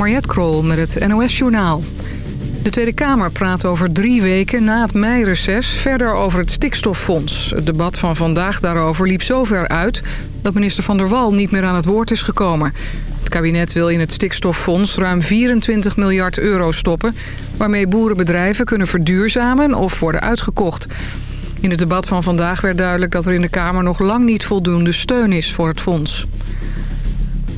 Mariette Krol met het NOS Journaal. De Tweede Kamer praat over drie weken na het meireces verder over het stikstoffonds. Het debat van vandaag daarover liep zover uit dat minister Van der Wal niet meer aan het woord is gekomen. Het kabinet wil in het stikstoffonds ruim 24 miljard euro stoppen... waarmee boerenbedrijven kunnen verduurzamen of worden uitgekocht. In het debat van vandaag werd duidelijk dat er in de Kamer nog lang niet voldoende steun is voor het fonds.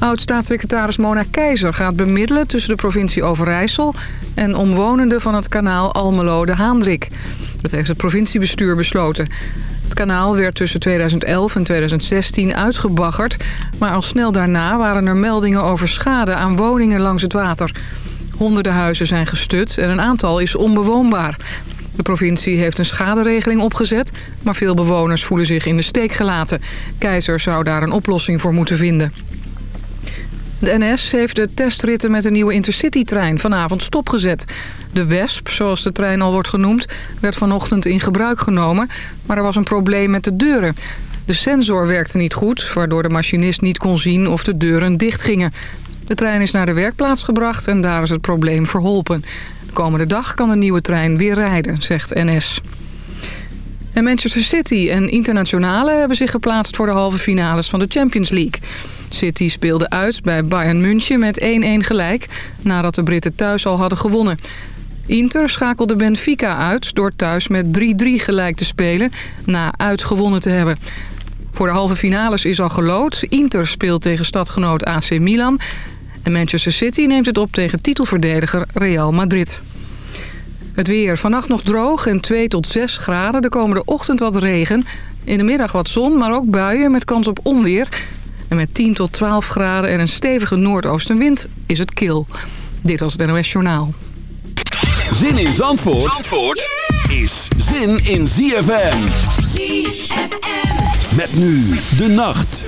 Oud-staatssecretaris Mona Keizer gaat bemiddelen tussen de provincie Overijssel... en omwonenden van het kanaal Almelo de Haandrik. Dat heeft het provinciebestuur besloten. Het kanaal werd tussen 2011 en 2016 uitgebaggerd... maar al snel daarna waren er meldingen over schade aan woningen langs het water. Honderden huizen zijn gestut en een aantal is onbewoonbaar. De provincie heeft een schaderegeling opgezet... maar veel bewoners voelen zich in de steek gelaten. Keizer zou daar een oplossing voor moeten vinden. De NS heeft de testritten met een nieuwe Intercity-trein vanavond stopgezet. De Wesp, zoals de trein al wordt genoemd, werd vanochtend in gebruik genomen... maar er was een probleem met de deuren. De sensor werkte niet goed, waardoor de machinist niet kon zien of de deuren dicht gingen. De trein is naar de werkplaats gebracht en daar is het probleem verholpen. De komende dag kan de nieuwe trein weer rijden, zegt NS. En Manchester City en Internationale hebben zich geplaatst voor de halve finales van de Champions League. City speelde uit bij Bayern München met 1-1 gelijk... nadat de Britten thuis al hadden gewonnen. Inter schakelde Benfica uit door thuis met 3-3 gelijk te spelen... na uitgewonnen te hebben. Voor de halve finales is al gelood. Inter speelt tegen stadgenoot AC Milan... en Manchester City neemt het op tegen titelverdediger Real Madrid. Het weer. Vannacht nog droog en 2 tot 6 graden. De komende ochtend wat regen. In de middag wat zon, maar ook buien met kans op onweer. En met 10 tot 12 graden en een stevige noordoostenwind is het kil. Dit was het NOS Journaal. Zin in Zandvoort, Zandvoort is zin in ZFM. ZFM. Met nu de nacht.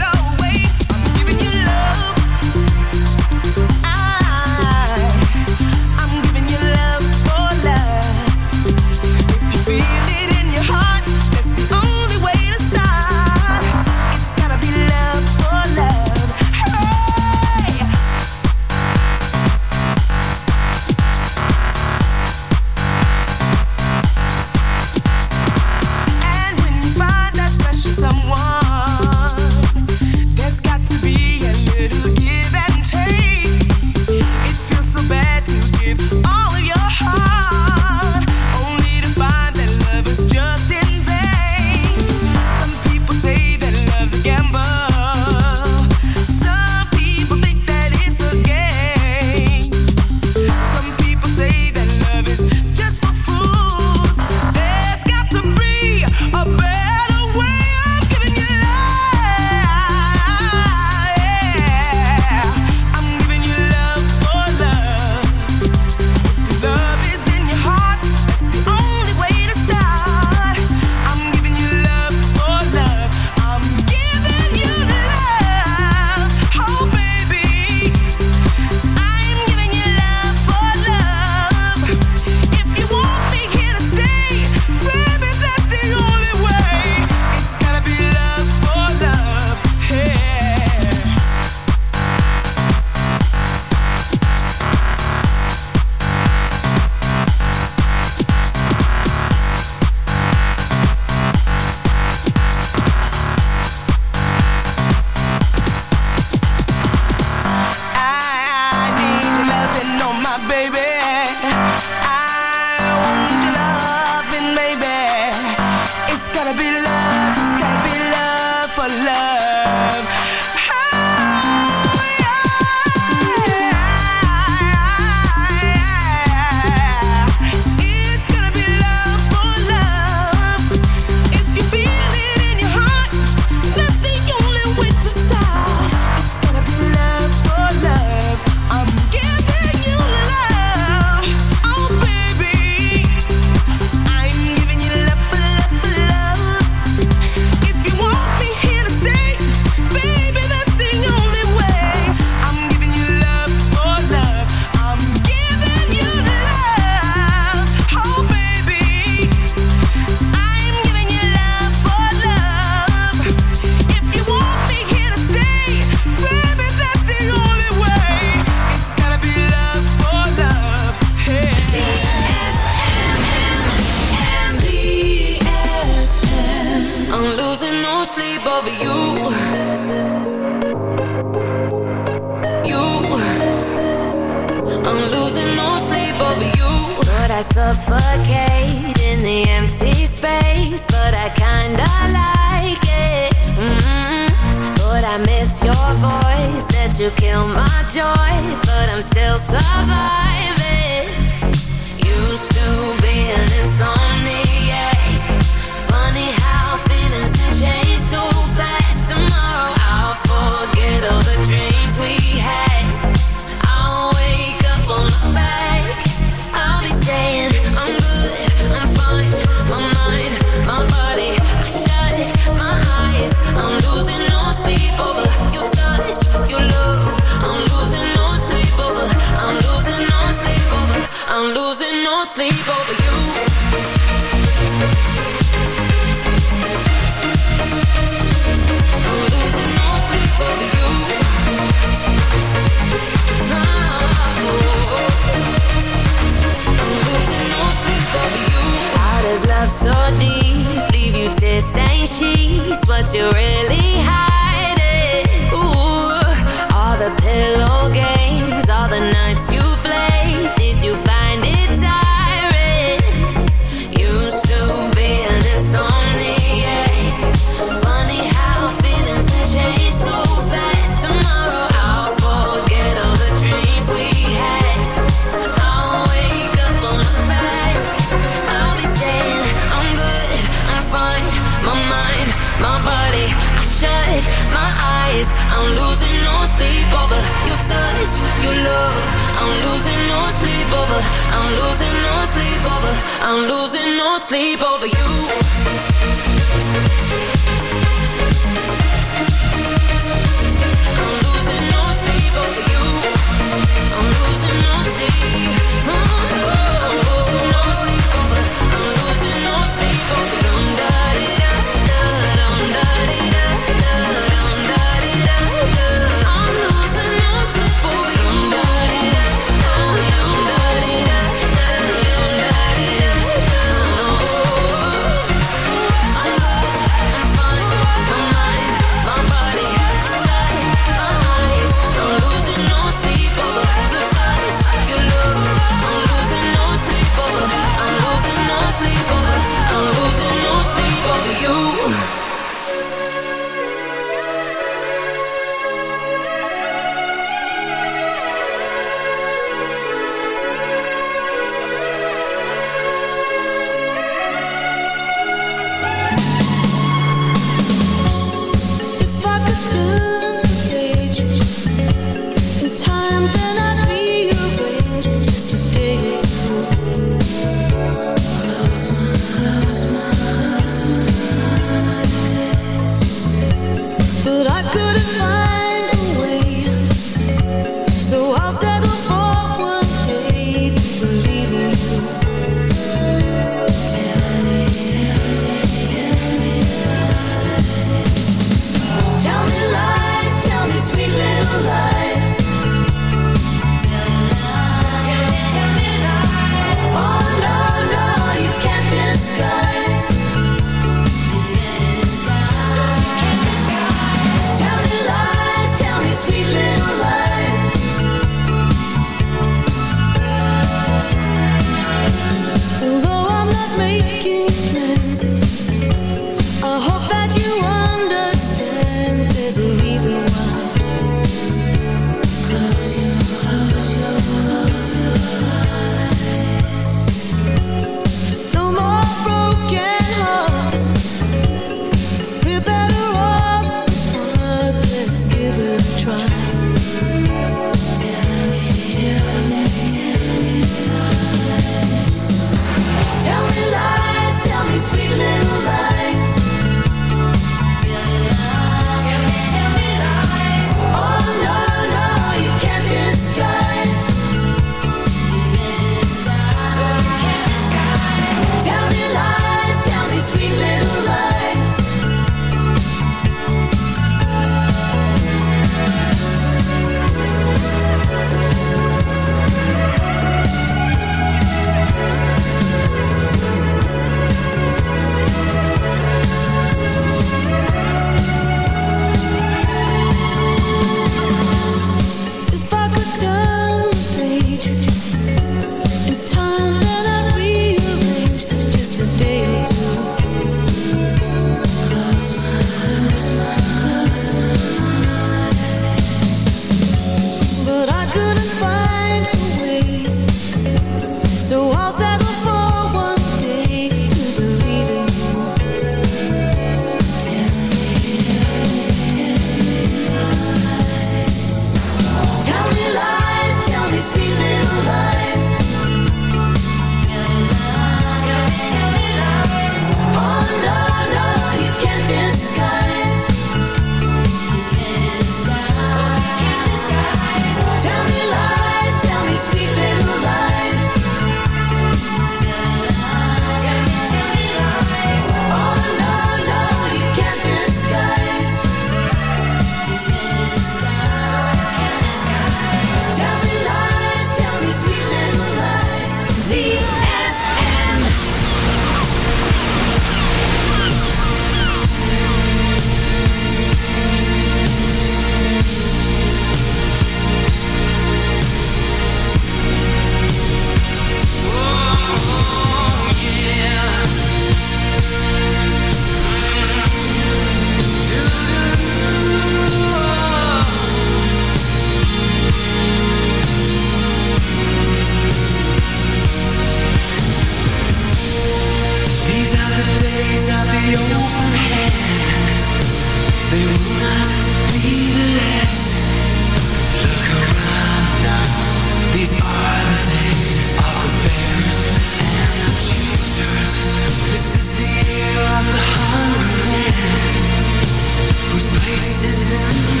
racism.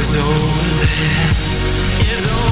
is over there. Is over.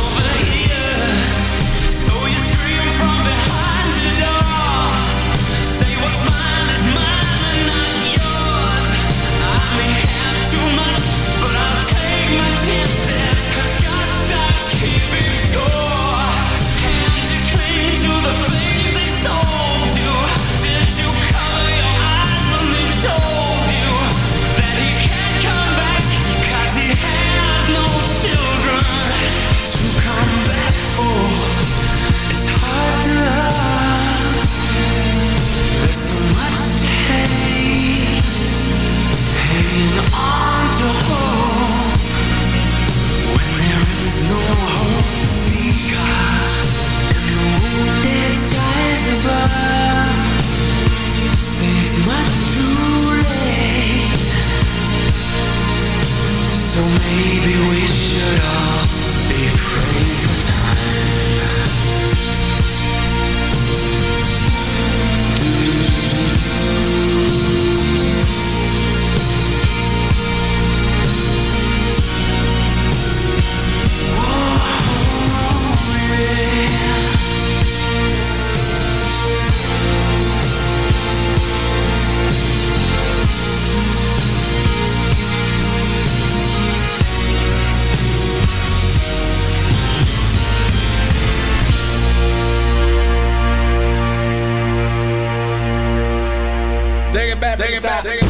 it back.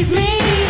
Please me.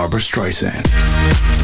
Barbra Streisand.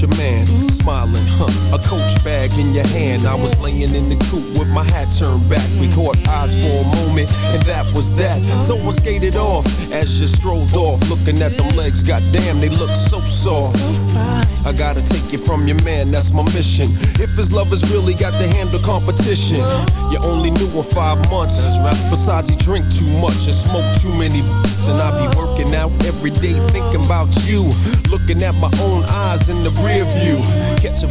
Your man, smiling, huh? A coach bag in your hand. I was laying in the coop with my hat turned back. We caught eyes for a moment, and that was that. So I skated off as you strolled off, looking at them legs. Goddamn, they look so soft. I gotta take you from your man, that's my mission. If his love has really got to handle competition, you only knew him five months. Besides, he drink too much and smoke too many. And I be working out every day thinking about you. Looking at my own eyes in the rear view. Catching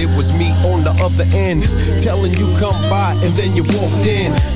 It was me on the other end, telling you come by, and then you walked in.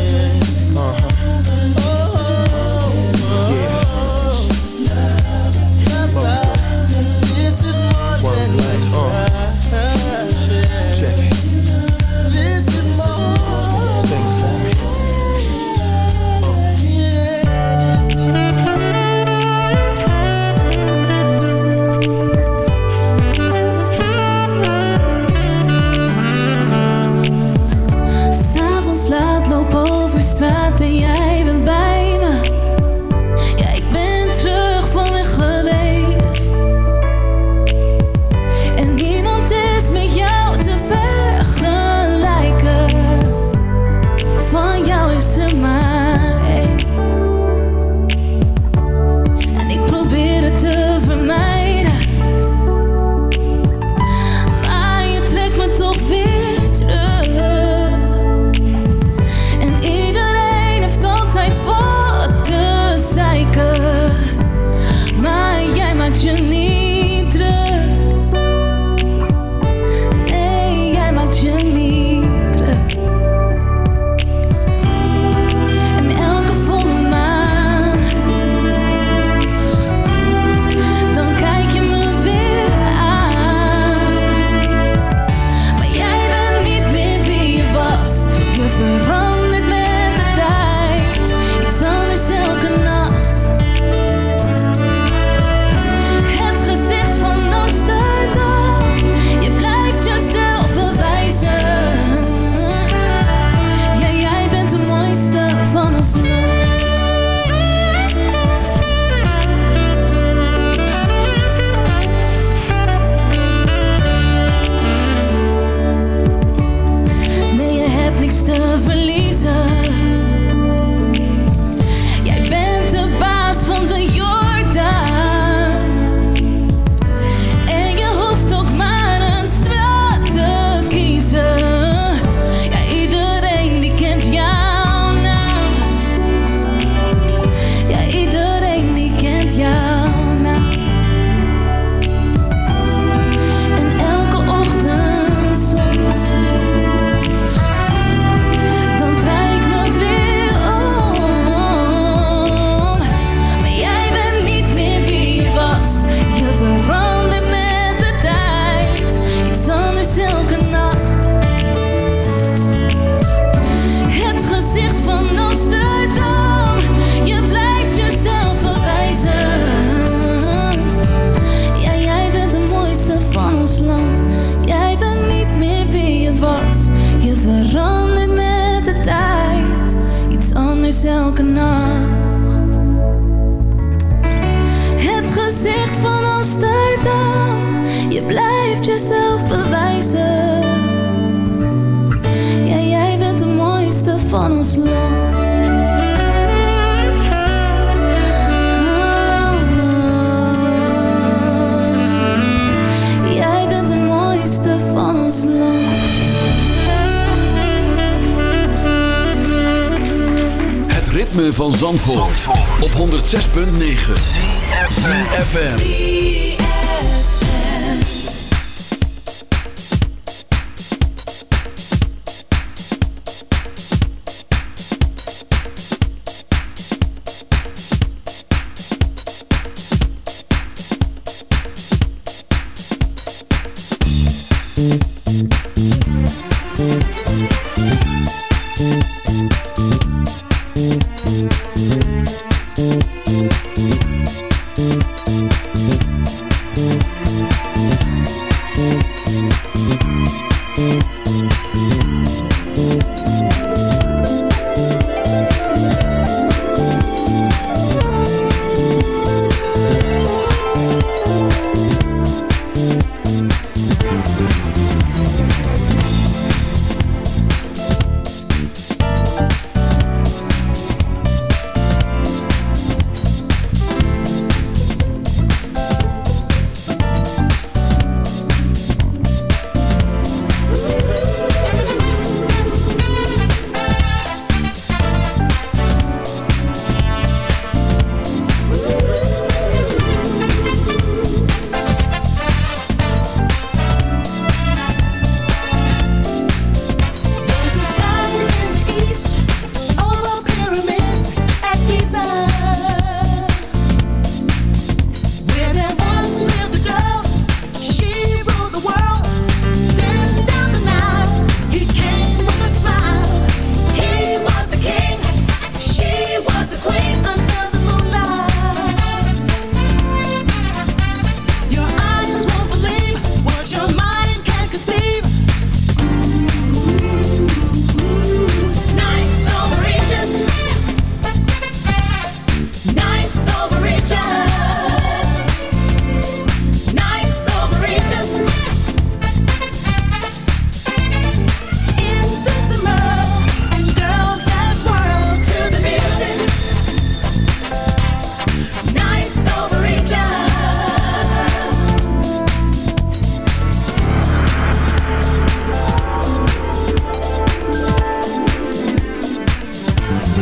6.9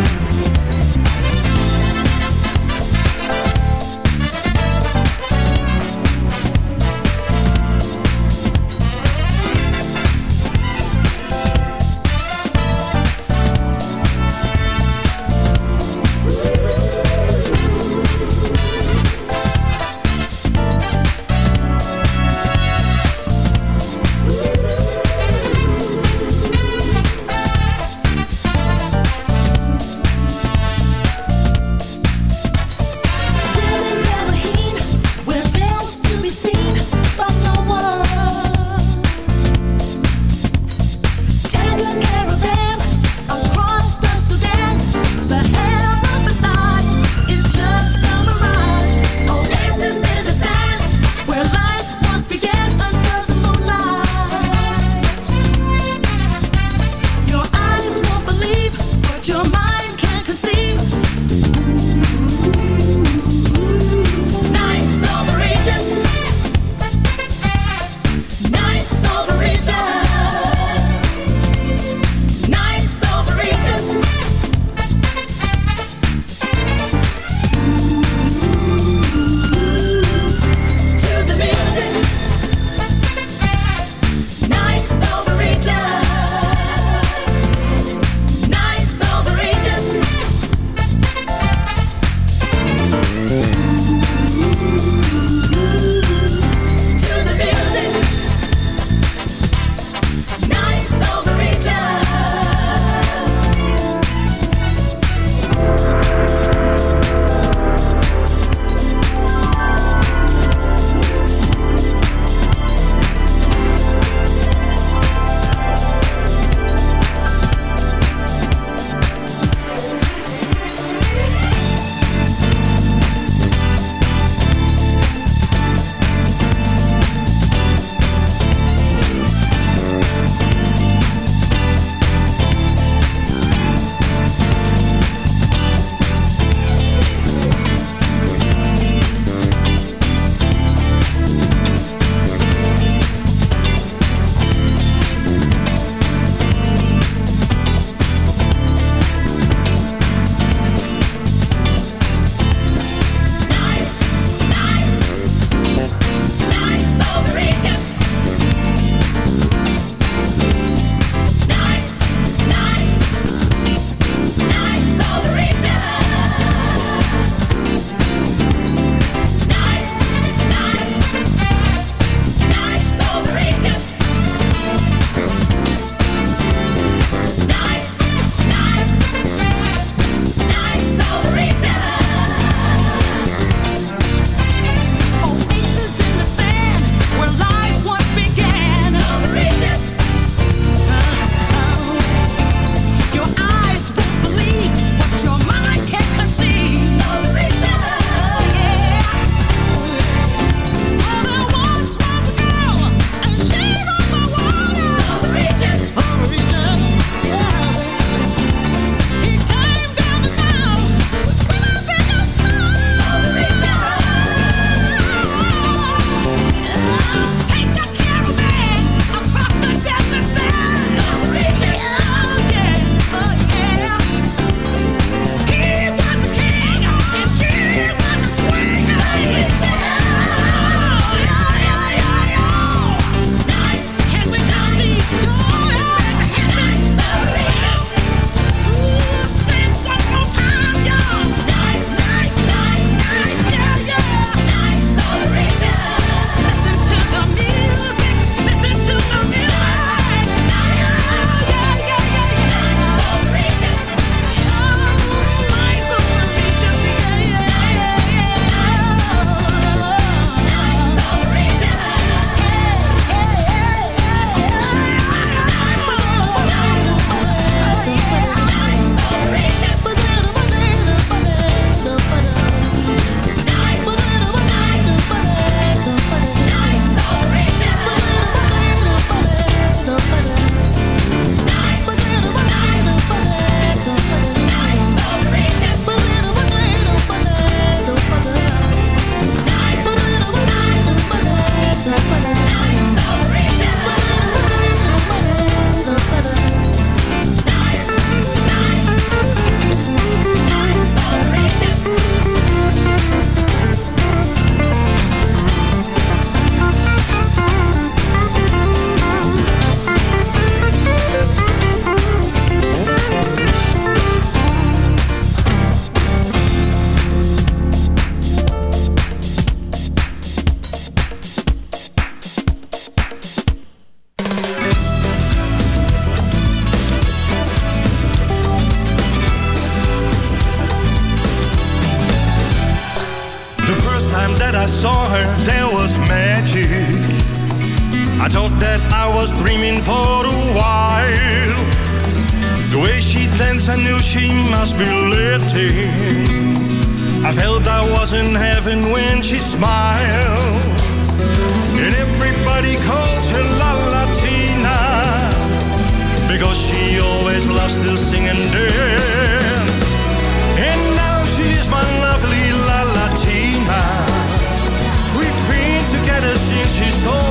Thank I thought that I was dreaming for a while. The way she danced, I knew she must be lifting. I felt I was in heaven when she smiled. And everybody calls her La Latina because she always loves to sing and dance. And now she's my lovely La Latina. We've been together since she stole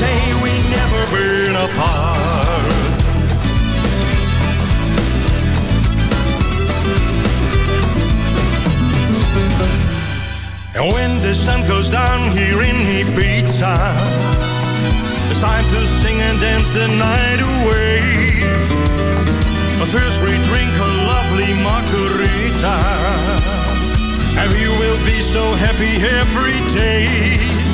Day we never been apart. And when the sun goes down here in Ibiza, it's time to sing and dance the night away. But first we drink a lovely margarita, and we will be so happy every day.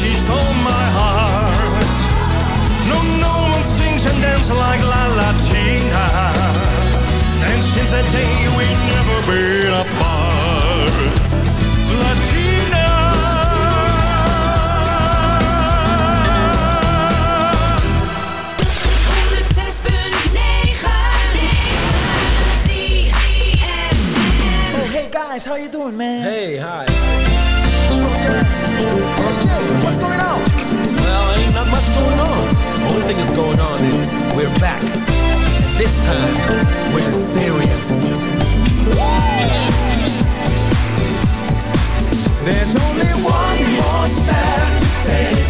She stole my heart. No, no one sings and dances like La Latina. And since that day we've never been apart. Latina. Oh, hey guys, how you doing, man? Hey, hi. What's going on? Well, ain't not much going on. Only thing that's going on is we're back. And this time, we're serious. There's only one more step to take.